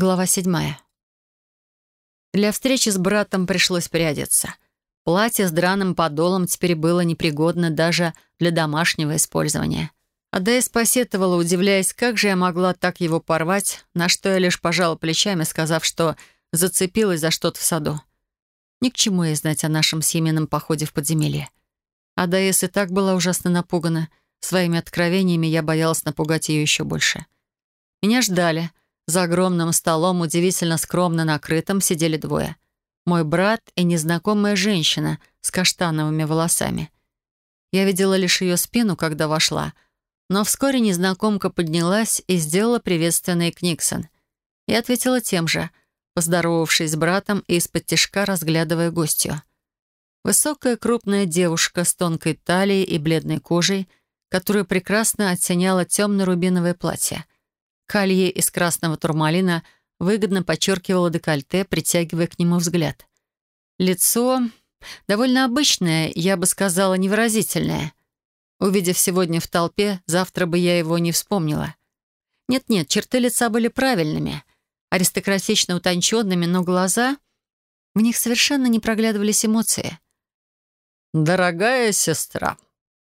Глава седьмая. Для встречи с братом пришлось приодеться. Платье с драным подолом теперь было непригодно даже для домашнего использования. Адая посетовала, удивляясь, как же я могла так его порвать, на что я лишь пожала плечами, сказав, что зацепилась за что-то в саду. Ни к чему ей знать о нашем семейном походе в подземелье. Адаэс и так была ужасно напугана. Своими откровениями я боялась напугать ее еще больше. Меня ждали. За огромным столом, удивительно скромно накрытым, сидели двое. Мой брат и незнакомая женщина с каштановыми волосами. Я видела лишь ее спину, когда вошла — но вскоре незнакомка поднялась и сделала приветственный Книксон. И ответила тем же, поздоровавшись с братом и из-под тишка разглядывая гостью. Высокая крупная девушка с тонкой талией и бледной кожей, которую прекрасно оттеняла темно-рубиновое платье. Колье из красного турмалина выгодно подчеркивало декольте, притягивая к нему взгляд. Лицо довольно обычное, я бы сказала, невыразительное — Увидев сегодня в толпе, завтра бы я его не вспомнила. Нет-нет, черты лица были правильными, аристократично утонченными, но глаза... В них совершенно не проглядывались эмоции. «Дорогая сестра!»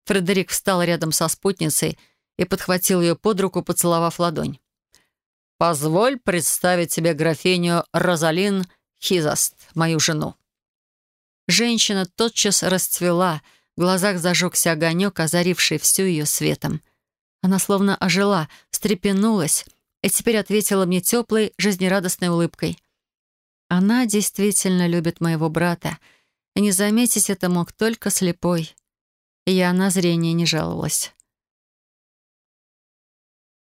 Фредерик встал рядом со спутницей и подхватил ее под руку, поцеловав ладонь. «Позволь представить тебе графиню Розалин Хизаст, мою жену». Женщина тотчас расцвела — в глазах зажегся огонек, озаривший всю ее светом. Она словно ожила, встрепенулась и теперь ответила мне теплой, жизнерадостной улыбкой. Она действительно любит моего брата, и не заметить это мог только слепой. Я на зрение не жаловалась.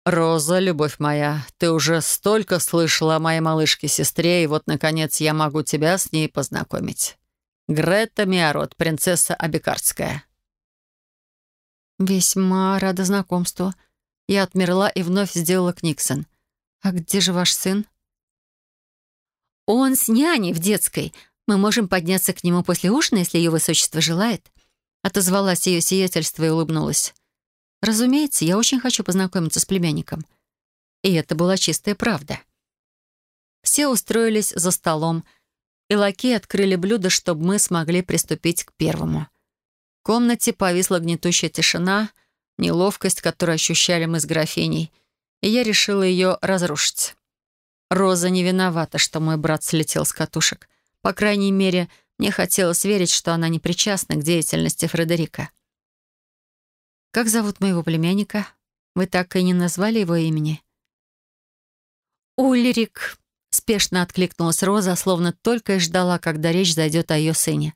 «Роза, любовь моя, ты уже столько слышала о моей малышке-сестре, и вот, наконец, я могу тебя с ней познакомить. Грета Миарот, принцесса Абикарская». «Весьма рада знакомству. Я отмерла и вновь сделала Книксон. А где же ваш сын?» «Он с няней в детской. Мы можем подняться к нему после ужина, если ее высочество желает». Отозвалась ее сиятельство и улыбнулась. «Разумеется, я очень хочу познакомиться с племянником». И это была чистая правда. Все устроились за столом, и лакеи открыли блюдо, чтобы мы смогли приступить к первому. В комнате повисла гнетущая тишина, неловкость, которую ощущали мы с графиней, и я решила ее разрушить. Роза не виновата, что мой брат слетел с катушек. По крайней мере, мне хотелось верить, что она не причастна к деятельности Фредерика. «Как зовут моего племянника? Вы так и не назвали его имени?» «Ульрик», Спешно откликнулась Роза, словно только и ждала, когда речь зайдет о ее сыне.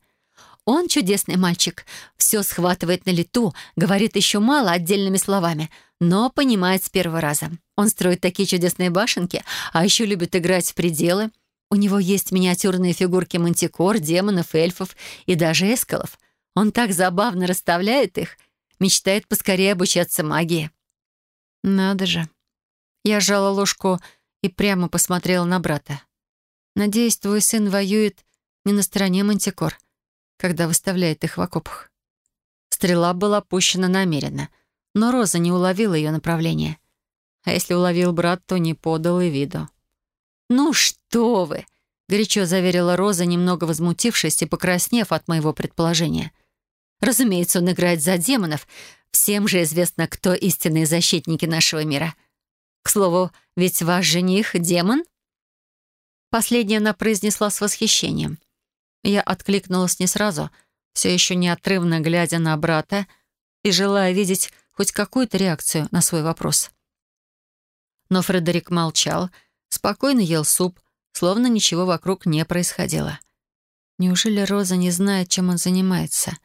«Он чудесный мальчик, все схватывает на лету, говорит еще мало отдельными словами, но понимает с первого раза. Он строит такие чудесные башенки, а еще любит играть в пределы. У него есть миниатюрные фигурки мантикор, демонов, эльфов и даже эскалов. Он так забавно расставляет их, мечтает поскорее обучаться магии». «Надо же». Я сжала ложку и прямо посмотрела на брата. «Надеюсь, твой сын воюет не на стороне мантикор, когда выставляет их в окопах». Стрела была пущена намеренно, но Роза не уловила ее направление. А если уловил брат, то не подал и виду. «Ну что вы!» — горячо заверила Роза, немного возмутившись и покраснев от моего предположения. «Разумеется, он играет за демонов. Всем же известно, кто истинные защитники нашего мира. К слову, ведь ваш жених — демон?» Последнее она произнесла с восхищением. Я откликнулась не сразу, все еще неотрывно глядя на брата и желая видеть хоть какую-то реакцию на свой вопрос. Но Фредерик молчал, спокойно ел суп, словно ничего вокруг не происходило. Неужели Роза не знает, чем он занимается?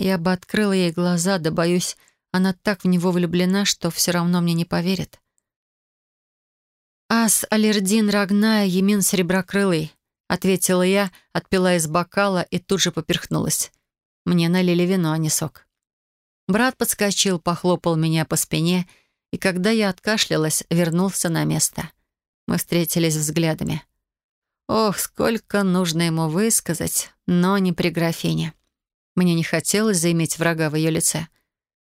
Я бы открыла ей глаза, да боюсь, она так в него влюблена, что все равно мне не поверит. «Ас Алердин Рагная Емин Сереброкрылый», — ответила я, отпила из бокала и тут же поперхнулась. Мне налили вино, а не сок. Брат подскочил, похлопал меня по спине, и когда я откашлялась, вернулся на место. Мы встретились взглядами. Ох, сколько нужно ему высказать, но не при графине. Мне не хотелось заиметь врага в ее лице.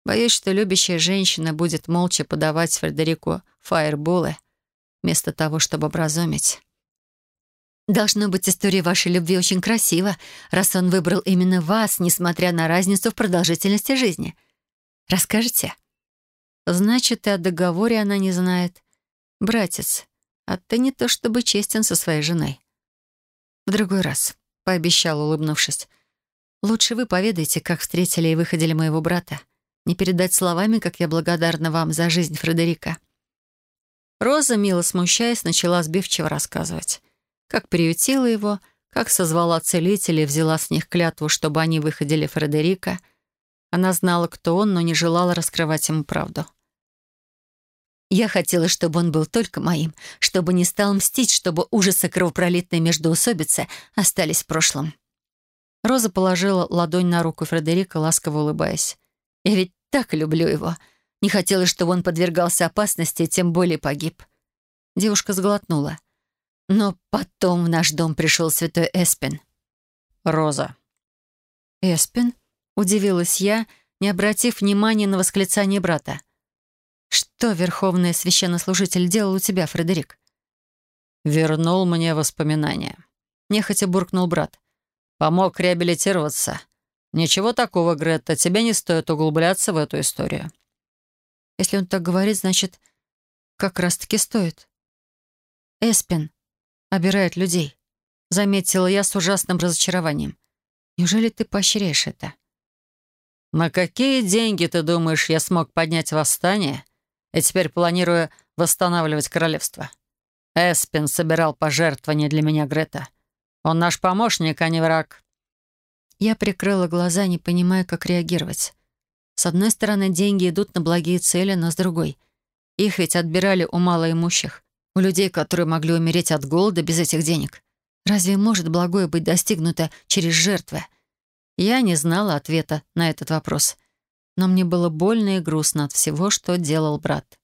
Боюсь, что любящая женщина будет молча подавать Фредерику фаерболы — вместо того, чтобы образумить. Должно быть, история вашей любви очень красива, раз он выбрал именно вас, несмотря на разницу в продолжительности жизни. Расскажете? Значит, и о договоре она не знает. Братец, а ты не то чтобы честен со своей женой. В другой раз, — пообещал, улыбнувшись. Лучше вы поведайте, как встретили и выходили моего брата. Не передать словами, как я благодарна вам за жизнь Фредерика. Роза, мило смущаясь, начала сбивчиво рассказывать. Как приютила его, как созвала целителей, взяла с них клятву, чтобы они выходили Фредерика. Она знала, кто он, но не желала раскрывать ему правду. Я хотела, чтобы он был только моим, чтобы не стал мстить, чтобы ужасы кровопролитной междоусобицы остались в прошлом. Роза положила ладонь на руку Фредерика, ласково улыбаясь. «Я ведь так люблю его. Не хотела, чтобы он подвергался опасности, тем более погиб». Девушка сглотнула. Но потом в наш дом пришел святой Эспин. «Роза». «Эспин?» — удивилась я, не обратив внимания на восклицание брата. «Что верховный священнослужитель делал у тебя, Фредерик?» «Вернул мне воспоминания», — нехотя буркнул брат. «Помог реабилитироваться. Ничего такого, Гретта, тебе не стоит углубляться в эту историю». «Если он так говорит, значит, как раз-таки стоит». «Эспин обирает людей», — заметила я с ужасным разочарованием. «Неужели ты поощряешь это?» «На какие деньги, ты думаешь, я смог поднять восстание?» и теперь планирую восстанавливать королевство. Эспин собирал пожертвования для меня, Грета. Он наш помощник, а не враг». Я прикрыла глаза, не понимая, как реагировать. С одной стороны, деньги идут на благие цели, но с другой. Их ведь отбирали у малоимущих, у людей, которые могли умереть от голода без этих денег. Разве может благое быть достигнуто через жертвы? Я не знала ответа на этот вопрос но мне было больно и грустно от всего, что делал брат.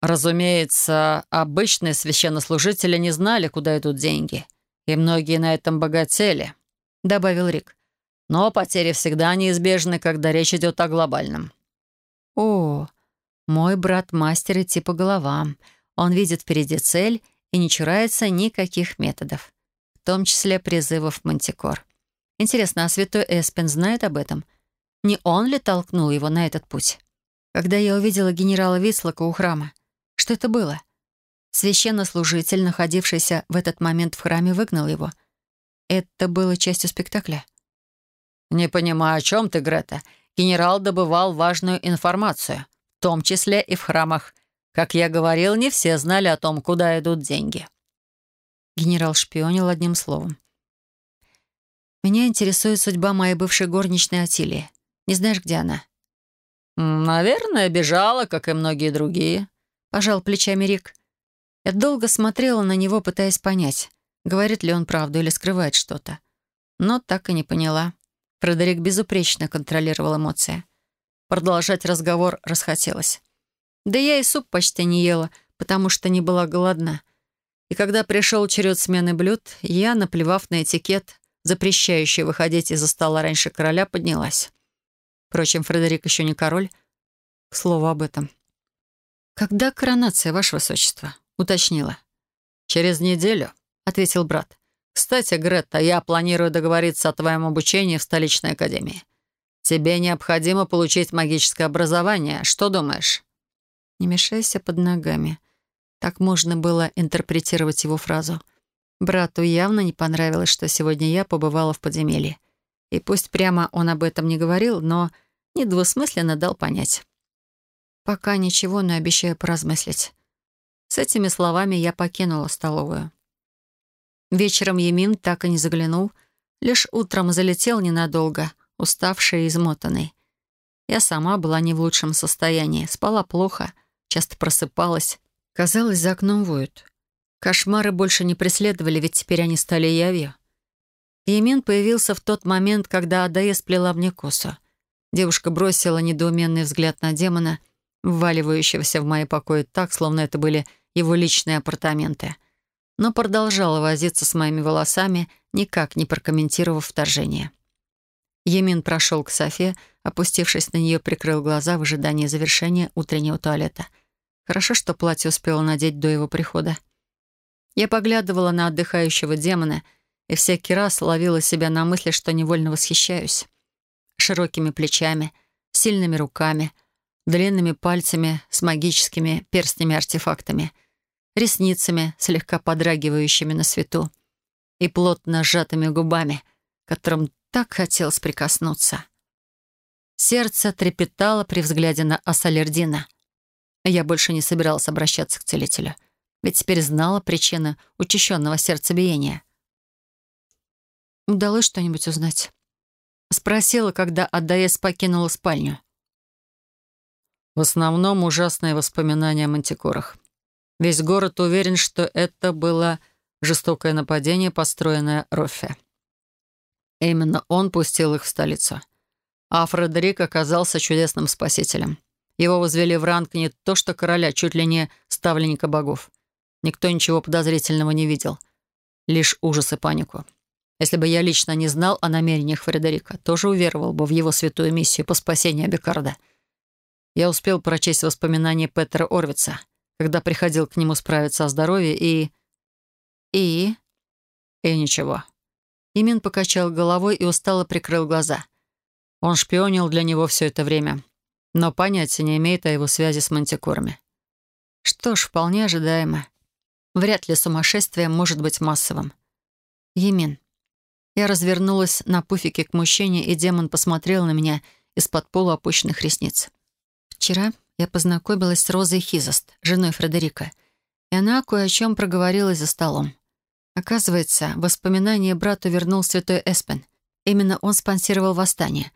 Разумеется, обычные священнослужители не знали, куда идут деньги, и многие на этом богатели, добавил Рик. Но потери всегда неизбежны, когда речь идет о глобальном. О, мой брат мастер идти по головам. Он видит впереди цель и не чурается никаких методов, в том числе призывов мантикор. Интересно, а святой Эспен знает об этом? Не он ли толкнул его на этот путь? Когда я увидела генерала Вицлока у храма, что это было? Священнослужитель, находившийся в этот момент в храме, выгнал его. Это было частью спектакля. «Не понимаю, о чем ты, Грета. Генерал добывал важную информацию, в том числе и в храмах. Как я говорил, не все знали о том, куда идут деньги». Генерал шпионил одним словом. Меня интересует судьба моей бывшей горничной Атилии. Не знаешь, где она?» «Наверное, бежала, как и многие другие», — пожал плечами Рик. Я долго смотрела на него, пытаясь понять, говорит ли он правду или скрывает что-то. Но так и не поняла. Фредерик безупречно контролировал эмоции. Продолжать разговор расхотелось. Да я и суп почти не ела, потому что не была голодна. И когда пришел черед смены блюд, я, наплевав на этикет, запрещающая выходить из-за стола раньше короля, поднялась. Впрочем, Фредерик еще не король. К слову об этом. «Когда коронация, Ваше Высочество?» — уточнила. «Через неделю», — ответил брат. «Кстати, Гретта, я планирую договориться о твоем обучении в столичной академии. Тебе необходимо получить магическое образование. Что думаешь?» «Не мешайся под ногами». Так можно было интерпретировать его фразу. Брату явно не понравилось, что сегодня я побывала в подземелье. И пусть прямо он об этом не говорил, но недвусмысленно дал понять. «Пока ничего, но обещаю поразмыслить». С этими словами я покинула столовую. Вечером Емин так и не заглянул, лишь утром залетел ненадолго, уставший и измотанный. Я сама была не в лучшем состоянии, спала плохо, часто просыпалась. Казалось, за окном воют. Кошмары больше не преследовали, ведь теперь они стали явью. Емин появился в тот момент, когда Адая сплела мне косу. Девушка бросила недоуменный взгляд на демона, вваливающегося в мои покои так, словно это были его личные апартаменты. Но продолжала возиться с моими волосами, никак не прокомментировав вторжение. Емин прошел к Софе, опустившись на нее, прикрыл глаза в ожидании завершения утреннего туалета — Хорошо, что платье успела надеть до его прихода. Я поглядывала на отдыхающего демона и всякий раз ловила себя на мысли, что невольно восхищаюсь. Широкими плечами, сильными руками, длинными пальцами с магическими перстнями-артефактами, ресницами, слегка подрагивающими на свету, и плотно сжатыми губами, которым так хотелось прикоснуться. Сердце трепетало при взгляде на Ассалердина. Я больше не собиралась обращаться к целителю, ведь теперь знала причины учащенного сердцебиения. «Удалось что-нибудь узнать?» Спросила, когда Адаэс покинула спальню. В основном ужасные воспоминания о мантикорах. Весь город уверен, что это было жестокое нападение, построенное Роффе. Именно он пустил их в столицу. А Фредерик оказался чудесным спасителем. Его возвели в ранг не то что короля, чуть ли не ставленника богов. Никто ничего подозрительного не видел. Лишь ужас и панику. Если бы я лично не знал о намерениях Фредерика, тоже уверовал бы в его святую миссию по спасению Абикарда. Я успел прочесть воспоминания Петра Орвица, когда приходил к нему справиться о здоровье, и... И... И ничего. Имин покачал головой и устало прикрыл глаза. Он шпионил для него все это время, но понятия не имеет о его связи с мантикорами. Что ж, вполне ожидаемо. Вряд ли сумасшествие может быть массовым. Емин. Я развернулась на пуфике к мужчине, и демон посмотрел на меня из-под полуопущенных ресниц. Вчера я познакомилась с Розой Хизост, женой Фредерика, и она кое о чем проговорилась за столом. Оказывается, воспоминание брату вернул святой Эспен. Именно он спонсировал восстание.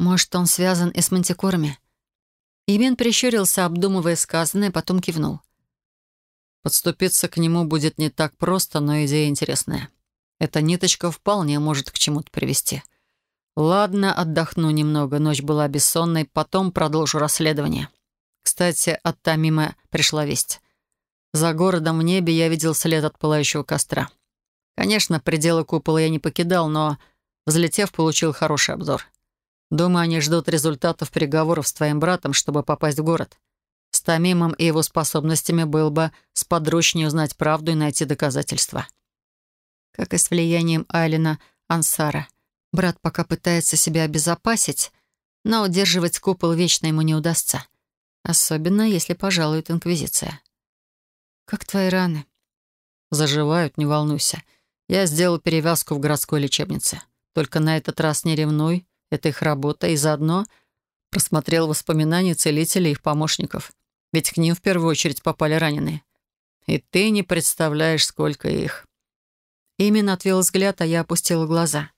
Может, он связан и с мантикорами? Имен прищурился, обдумывая сказанное, потом кивнул. Подступиться к нему будет не так просто, но идея интересная. Эта ниточка вполне может к чему-то привести. Ладно, отдохну немного, ночь была бессонной, потом продолжу расследование. Кстати, от Тамима пришла весть. За городом в небе я видел след от пылающего костра. Конечно, пределы купола я не покидал, но, взлетев, получил хороший обзор. Думаю, они ждут результатов переговоров с твоим братом, чтобы попасть в город. С Тамимом и его способностями было бы сподручнее узнать правду и найти доказательства. Как и с влиянием Айлина Ансара. Брат пока пытается себя обезопасить, но удерживать купол вечно ему не удастся. Особенно, если пожалует Инквизиция. «Как твои раны?» «Заживают, не волнуйся. Я сделал перевязку в городской лечебнице. Только на этот раз не ревнуй, это их работа, и заодно просмотрел воспоминания целителей и их помощников. Ведь к ним в первую очередь попали раненые. И ты не представляешь, сколько их». Именно отвел взгляд, а я опустила глаза.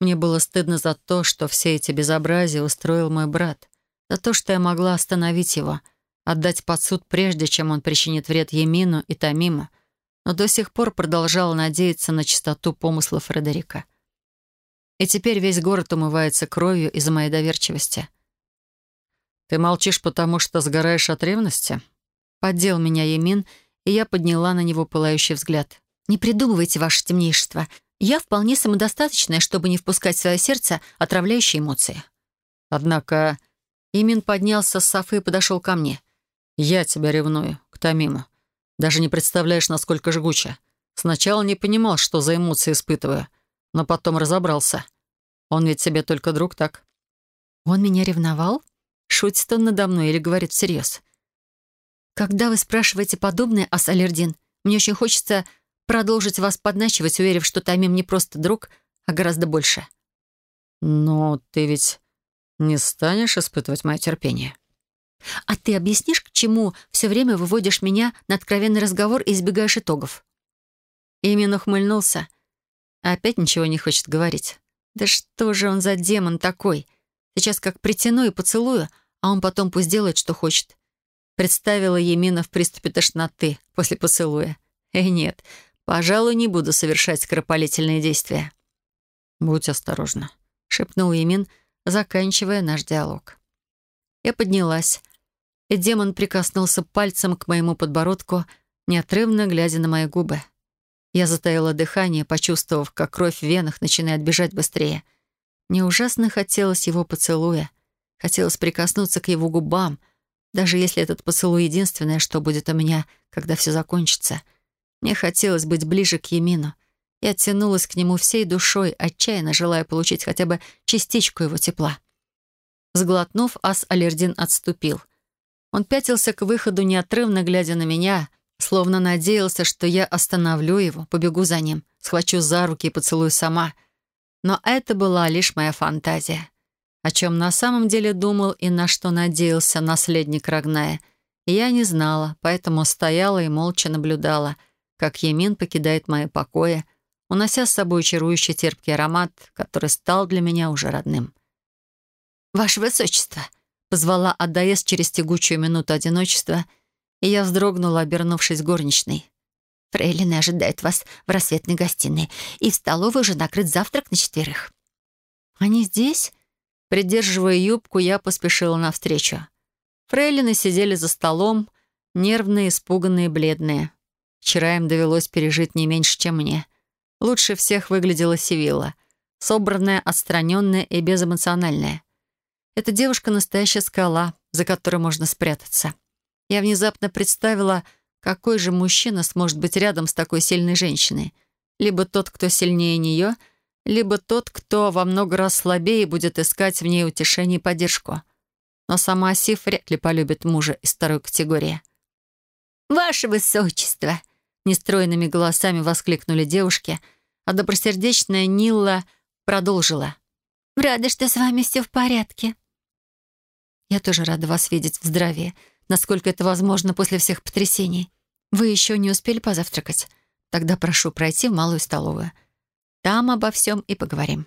Мне было стыдно за то, что все эти безобразия устроил мой брат, за то, что я могла остановить его — отдать под суд прежде, чем он причинит вред Емину и Тамиму, но до сих пор продолжала надеяться на чистоту помысла Фредерика. И теперь весь город умывается кровью из-за моей доверчивости. «Ты молчишь, потому что сгораешь от ревности?» Поддел меня Емин, и я подняла на него пылающий взгляд. «Не придумывайте, ваше темнейшество. Я вполне самодостаточная, чтобы не впускать в свое сердце отравляющие эмоции». Однако Имин поднялся с софы и подошел ко мне — я тебя ревную, к Тамиму. Даже не представляешь, насколько жгуче. Сначала не понимал, что за эмоции испытываю, но потом разобрался. Он ведь себе только друг, так? Он меня ревновал? Шутит он надо мной или говорит всерьез? Когда вы спрашиваете подобное, Ас-Алердин, мне очень хочется продолжить вас подначивать, уверив, что Тамим не просто друг, а гораздо больше. Но ты ведь не станешь испытывать мое терпение? А ты объяснишь, к чему все время выводишь меня на откровенный разговор и избегаешь итогов?» Именно ухмыльнулся. опять ничего не хочет говорить. «Да что же он за демон такой? Сейчас как притяну и поцелую, а он потом пусть делает, что хочет». Представила Емина в приступе тошноты после поцелуя. «Э, нет, пожалуй, не буду совершать скоропалительные действия». «Будь осторожна», — шепнул Емин, заканчивая наш диалог. Я поднялась и демон прикоснулся пальцем к моему подбородку, неотрывно глядя на мои губы. Я затаила дыхание, почувствовав, как кровь в венах начинает бежать быстрее. Мне ужасно хотелось его поцелуя. Хотелось прикоснуться к его губам, Даже если этот поцелуй единственное, что будет у меня, когда все закончится. Мне хотелось быть ближе к Емину. Я тянулась к нему всей душой, отчаянно желая получить хотя бы частичку его тепла. Сглотнув, ас Алердин отступил. Он пятился к выходу, неотрывно глядя на меня, словно надеялся, что я остановлю его, побегу за ним, схвачу за руки и поцелую сама. Но это была лишь моя фантазия. О чем на самом деле думал и на что надеялся наследник Рагная, я не знала, поэтому стояла и молча наблюдала, как Емин покидает мои покои, унося с собой чарующий терпкий аромат, который стал для меня уже родным. «Ваше Высочество!» — позвала Адаес через тягучую минуту одиночества, и я вздрогнула, обернувшись горничной. «Фрейлины ожидает вас в рассветной гостиной, и в столовой уже накрыт завтрак на четверых». «Они здесь?» Придерживая юбку, я поспешила навстречу. Фрейлины сидели за столом, нервные, испуганные, бледные. Вчера им довелось пережить не меньше, чем мне. Лучше всех выглядела Сивилла. Собранная, отстраненная и безэмоциональная. Эта девушка — настоящая скала, за которой можно спрятаться. Я внезапно представила, какой же мужчина сможет быть рядом с такой сильной женщиной. Либо тот, кто сильнее нее, либо тот, кто во много раз слабее будет искать в ней утешение и поддержку. Но сама Сиф вряд ли полюбит мужа из второй категории. «Ваше Высочество!» Нестройными голосами воскликнули девушки, а добросердечная Нилла продолжила. «Рада, что с вами все в порядке». «Я тоже рада вас видеть в здравии, насколько это возможно после всех потрясений. Вы еще не успели позавтракать? Тогда прошу пройти в малую столовую. Там обо всем и поговорим».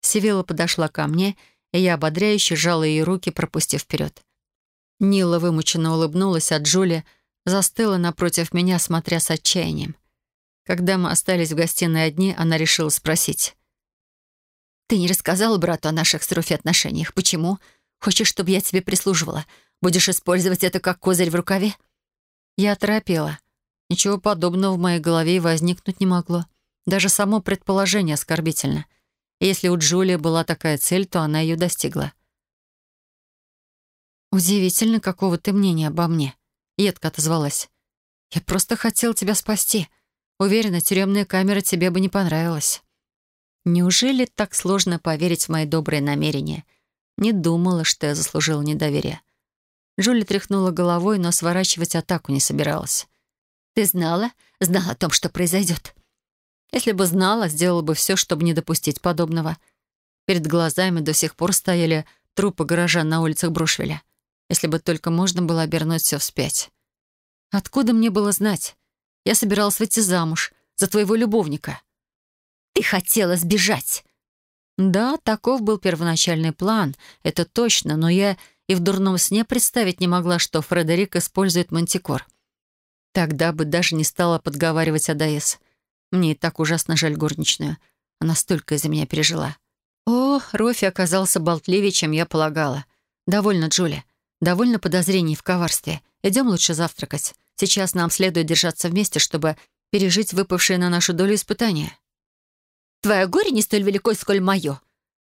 Севила подошла ко мне, и я ободряюще сжала ее руки, пропустив вперед. Нила вымученно улыбнулась, а Джулия застыла напротив меня, смотря с отчаянием. Когда мы остались в гостиной одни, она решила спросить. «Ты не рассказала брату о наших с Руфи отношениях. Почему? Хочешь, чтобы я тебе прислуживала? Будешь использовать это как козырь в рукаве?» Я оторопела. Ничего подобного в моей голове возникнуть не могло. Даже само предположение оскорбительно. Если у Джулии была такая цель, то она ее достигла. «Удивительно, какого ты мнения обо мне», едко отозвалась. «Я просто хотел тебя спасти. Уверена, тюремная камера тебе бы не понравилась». Неужели так сложно поверить в мои добрые намерения? Не думала, что я заслужила недоверие. Джули тряхнула головой, но сворачивать атаку не собиралась. «Ты знала? Знала о том, что произойдет?» Если бы знала, сделала бы все, чтобы не допустить подобного. Перед глазами до сих пор стояли трупы горожан на улицах Брушвеля если бы только можно было обернуть все вспять. Откуда мне было знать? Я собиралась выйти замуж за твоего любовника. Ты хотела сбежать. Да, таков был первоначальный план, это точно, но я и в дурном сне представить не могла, что Фредерик использует мантикор. Тогда бы даже не стала подговаривать Адаэс. Мне и так ужасно жаль горничную. Она столько из-за меня пережила. О, Рофи оказался болтливее, чем я полагала. Довольно, Джули. Довольно подозрений в коварстве. Идем лучше завтракать. Сейчас нам следует держаться вместе, чтобы пережить выпавшие на нашу долю испытания. «Твое горе не столь велико, сколь мое».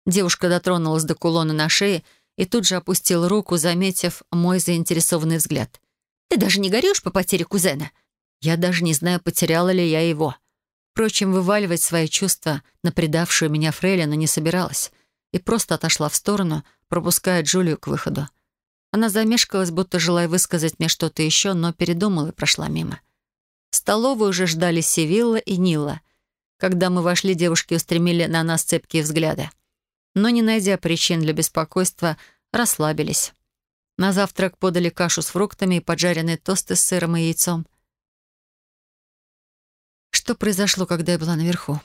Девушка дотронулась до кулона на шее и тут же опустила руку, заметив мой заинтересованный взгляд. «Ты даже не горюешь по потере кузена?» Я даже не знаю, потеряла ли я его. Впрочем, вываливать свои чувства на предавшую меня Фрейлину не собиралась и просто отошла в сторону, пропуская Джулию к выходу. Она замешкалась, будто желая высказать мне что-то еще, но передумала и прошла мимо. В столовую уже ждали Севилла и Нила. Когда мы вошли, девушки устремили на нас цепкие взгляды. Но, не найдя причин для беспокойства, расслабились. На завтрак подали кашу с фруктами и поджаренные тосты с сыром и яйцом. Что произошло, когда я была наверху?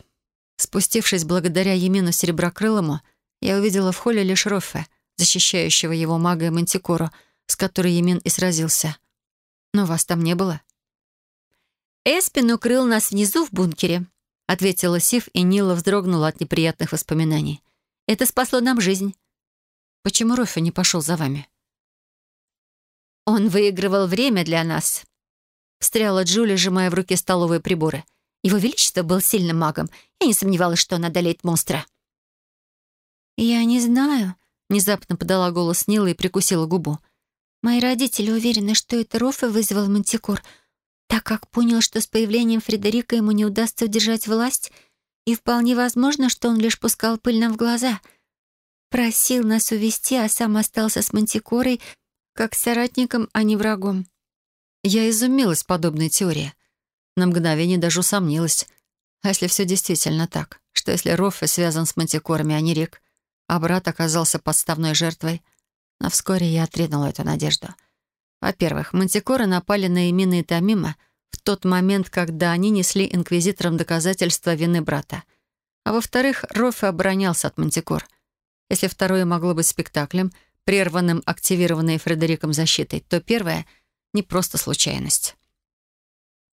Спустившись благодаря Емину Сереброкрылому, я увидела в холле лишь Роффе — защищающего его мага и мантикору, с которой Емин и сразился. Но вас там не было. «Эспин укрыл нас внизу в бункере», — ответила Сив, и Нила вздрогнула от неприятных воспоминаний. «Это спасло нам жизнь». «Почему Рофи не пошел за вами?» «Он выигрывал время для нас», — встряла Джули, сжимая в руке столовые приборы. «Его Величество был сильным магом. Я не сомневалась, что он одолеет монстра». «Я не знаю», Внезапно подала голос Нила и прикусила губу. Мои родители уверены, что это Рофе вызвал Мантикор, так как понял, что с появлением Фредерика ему не удастся удержать власть, и вполне возможно, что он лишь пускал пыль нам в глаза. Просил нас увести, а сам остался с Мантикорой, как соратником, а не врагом. Я изумилась подобной теории. На мгновение даже усомнилась. А если все действительно так? Что если Роффе связан с мантикорами, а не Рик, а брат оказался подставной жертвой? Но вскоре я отринула эту надежду. Во-первых, мантикоры напали на Эмина и Тамима в тот момент, когда они несли инквизиторам доказательства вины брата. А во-вторых, Роффе оборонялся от мантикор. Если второе могло быть спектаклем, прерванным активированной Фредериком защитой, то первое — не просто случайность.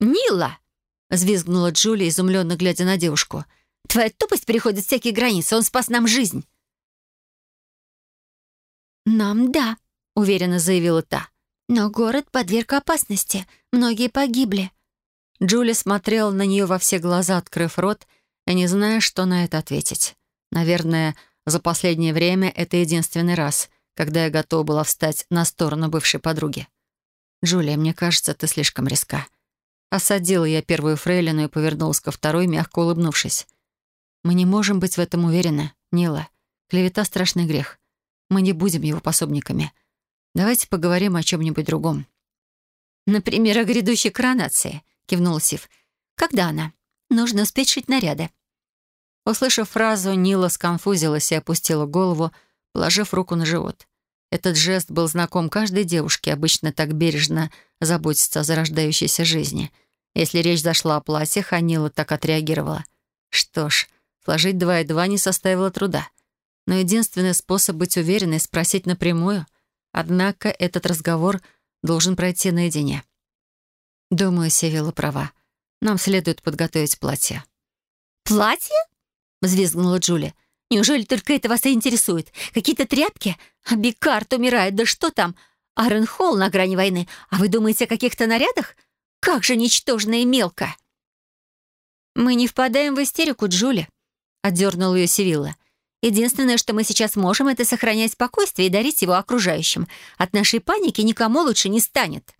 «Нила!» — взвизгнула Джулия, изумленно глядя на девушку. «Твоя тупость переходит всякие границы. Он спас нам жизнь». «Нам да», — уверенно заявила та. «Но город подверг опасности. Многие погибли». Джулия смотрела на нее во все глаза, открыв рот, и не зная, что на это ответить. Наверное, за последнее время это единственный раз, когда я готова была встать на сторону бывшей подруги. «Джулия, мне кажется, ты слишком риска. Осадила я первую фрейлину и повернулась ко второй, мягко улыбнувшись. «Мы не можем быть в этом уверены, Нила. Клевета — страшный грех. Мы не будем его пособниками. Давайте поговорим о чем-нибудь другом». «Например, о грядущей коронации», — кивнул Сив. «Когда она? Нужно успеть шить наряды». Услышав фразу, Нила сконфузилась и опустила голову, положив руку на живот. Этот жест был знаком каждой девушке, обычно так бережно заботиться о зарождающейся жизни — если речь зашла о платьях, Анила так отреагировала. Что ж, сложить два и два не составило труда. Но единственный способ быть уверенной — спросить напрямую. Однако этот разговор должен пройти наедине. Думаю, Севила права. Нам следует подготовить платье. «Платье?» — взвизгнула Джулия. «Неужели только это вас и интересует? Какие-то тряпки? А Бикарт умирает, да что там? Арен Холл на грани войны. А вы думаете о каких-то нарядах? Как же ничтожно и мелко!» «Мы не впадаем в истерику, Джули», — отдернула ее Севилла. «Единственное, что мы сейчас можем, это сохранять спокойствие и дарить его окружающим. От нашей паники никому лучше не станет».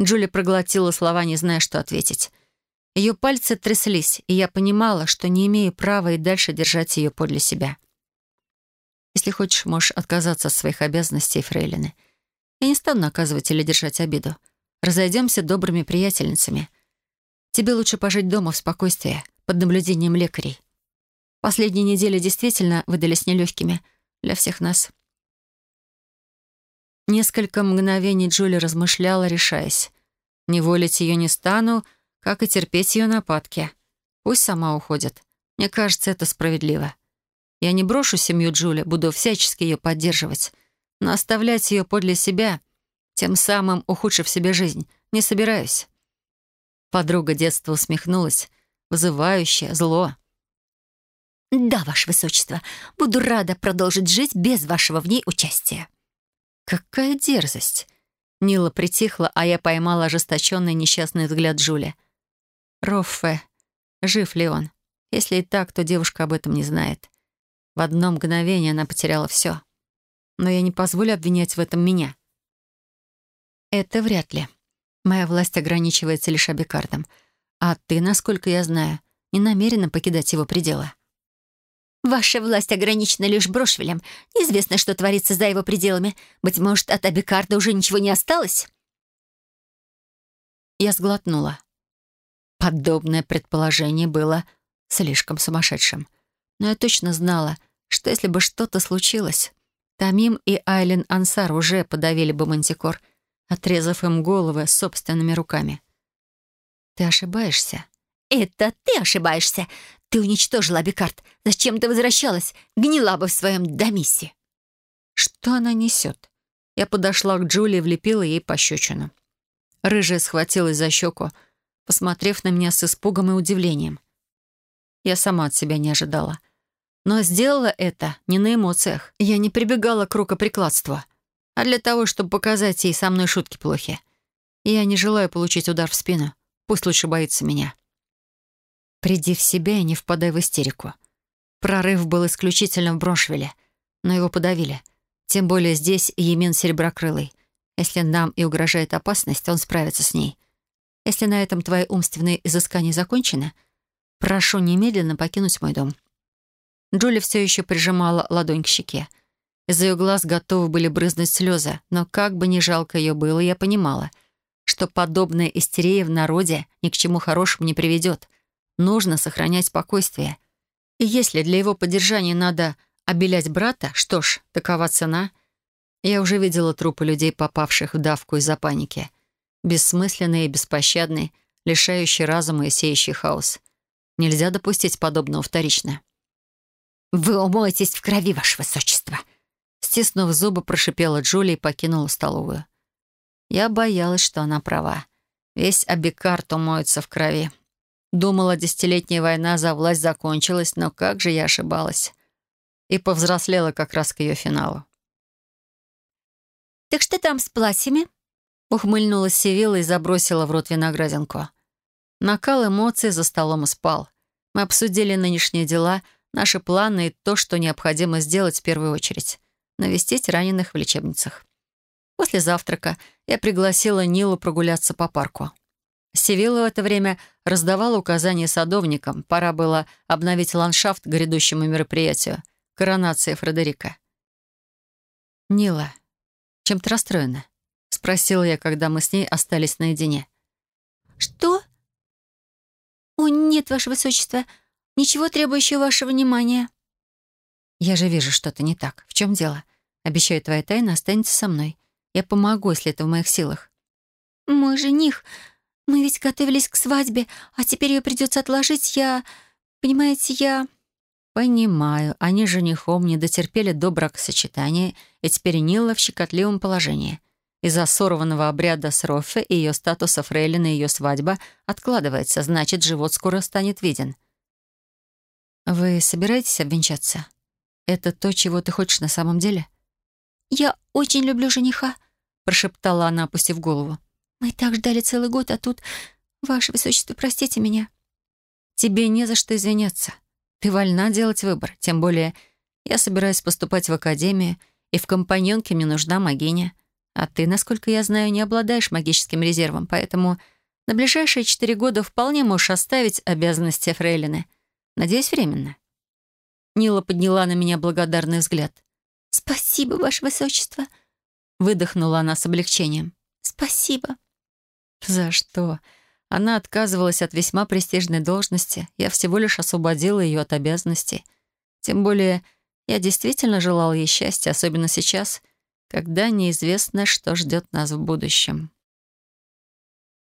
Джули проглотила слова, не зная, что ответить. Ее пальцы тряслись, и я понимала, что не имею права и дальше держать ее подле себя. «Если хочешь, можешь отказаться от своих обязанностей, фрейлины. Я не стану наказывать или держать обиду. Разойдемся добрыми приятельницами. Тебе лучше пожить дома в спокойствии, под наблюдением лекарей. Последние недели действительно выдались нелегкими для всех нас. Несколько мгновений Джули размышляла, решаясь. Не волить ее не стану, как и терпеть ее нападки. Пусть сама уходит. Мне кажется, это справедливо. Я не брошу семью Джули, буду всячески ее поддерживать. Но оставлять ее подле себя тем самым ухудшив себе жизнь. Не собираюсь». Подруга детства усмехнулась, вызывающе, зло. «Да, Ваше Высочество, буду рада продолжить жить без вашего в ней участия». «Какая дерзость!» Нила притихла, а я поймала ожесточенный несчастный взгляд Джули. «Роффе, жив ли он? Если и так, то девушка об этом не знает. В одно мгновение она потеряла все. Но я не позволю обвинять в этом меня. «Это вряд ли. Моя власть ограничивается лишь Абикардом. А ты, насколько я знаю, не намерена покидать его пределы». «Ваша власть ограничена лишь Брошвелем. Неизвестно, что творится за его пределами. Быть может, от Абикарда уже ничего не осталось?» Я сглотнула. Подобное предположение было слишком сумасшедшим. Но я точно знала, что если бы что-то случилось, Тамим и Айлен Ансар уже подавили бы Мантикор — отрезав им головы собственными руками. «Ты ошибаешься». «Это ты ошибаешься. Ты уничтожила Абикард. Зачем ты возвращалась? Гнила бы в своем домисе». «Что она несет?» Я подошла к Джулии и влепила ей пощечину. Рыжая схватилась за щеку, посмотрев на меня с испугом и удивлением. Я сама от себя не ожидала. Но сделала это не на эмоциях. Я не прибегала к рукоприкладству — а для того, чтобы показать ей со мной шутки плохи. Я не желаю получить удар в спину. Пусть лучше боится меня. Приди в себя и не впадай в истерику. Прорыв был исключительно в Броншвилле, но его подавили. Тем более здесь Емин Сереброкрылый. Если нам и угрожает опасность, он справится с ней. Если на этом твои умственные изыскания закончены, прошу немедленно покинуть мой дом». Джули все еще прижимала ладонь к щеке. Из ее глаз готовы были брызнуть слезы, но как бы ни жалко ее было, я понимала, что подобная истерия в народе ни к чему хорошему не приведет. Нужно сохранять спокойствие. И если для его поддержания надо обелять брата, что ж, такова цена. Я уже видела трупы людей, попавших в давку из-за паники. Бессмысленный и беспощадный, лишающий разума и сеющий хаос. Нельзя допустить подобного вторично. «Вы умоетесь в крови, ваше высочество!» Стиснув зубы, прошипела Джулия и покинула столовую. Я боялась, что она права. Весь Абикарт умоется в крови. Думала, десятилетняя война за власть закончилась, но как же я ошибалась. И повзрослела как раз к ее финалу. «Так что там с платьями?» Ухмыльнулась Севилла и забросила в рот виноградинку. Накал эмоций за столом спал. Мы обсудили нынешние дела, наши планы и то, что необходимо сделать в первую очередь навестить раненых в лечебницах. После завтрака я пригласила Нилу прогуляться по парку. Севилла в это время раздавала указания садовникам. Пора было обновить ландшафт к грядущему мероприятию — коронации Фредерика. «Нила, чем ты расстроена?» — спросила я, когда мы с ней остались наедине. «Что?» «О, нет, ваше высочество, ничего требующего вашего внимания». «Я же вижу, что-то не так. В чем дело? Обещаю, твоя тайна останется со мной. Я помогу, если это в моих силах». «Мой жених... Мы ведь готовились к свадьбе, а теперь ее придется отложить. Я... Понимаете, я...» «Понимаю. Они женихом не дотерпели до бракосочетания, и теперь Нила в щекотливом положении. Из-за сорванного обряда с Роффе и ее статуса фрейлины ее свадьба откладывается, значит, живот скоро станет виден». «Вы собираетесь обвенчаться?» Это то, чего ты хочешь на самом деле?» «Я очень люблю жениха», — прошептала она, опустив голову. «Мы так ждали целый год, а тут... Ваше Высочество, простите меня». «Тебе не за что извиняться. Ты вольна делать выбор. Тем более я собираюсь поступать в академию, и в компаньонке мне нужна магиня. А ты, насколько я знаю, не обладаешь магическим резервом, поэтому на ближайшие четыре года вполне можешь оставить обязанности фрейлины. Надеюсь, временно». Нила подняла на меня благодарный взгляд. «Спасибо, Ваше Высочество!» Выдохнула она с облегчением. «Спасибо!» «За что?» Она отказывалась от весьма престижной должности. Я всего лишь освободила ее от обязанностей. Тем более, я действительно желала ей счастья, особенно сейчас, когда неизвестно, что ждет нас в будущем.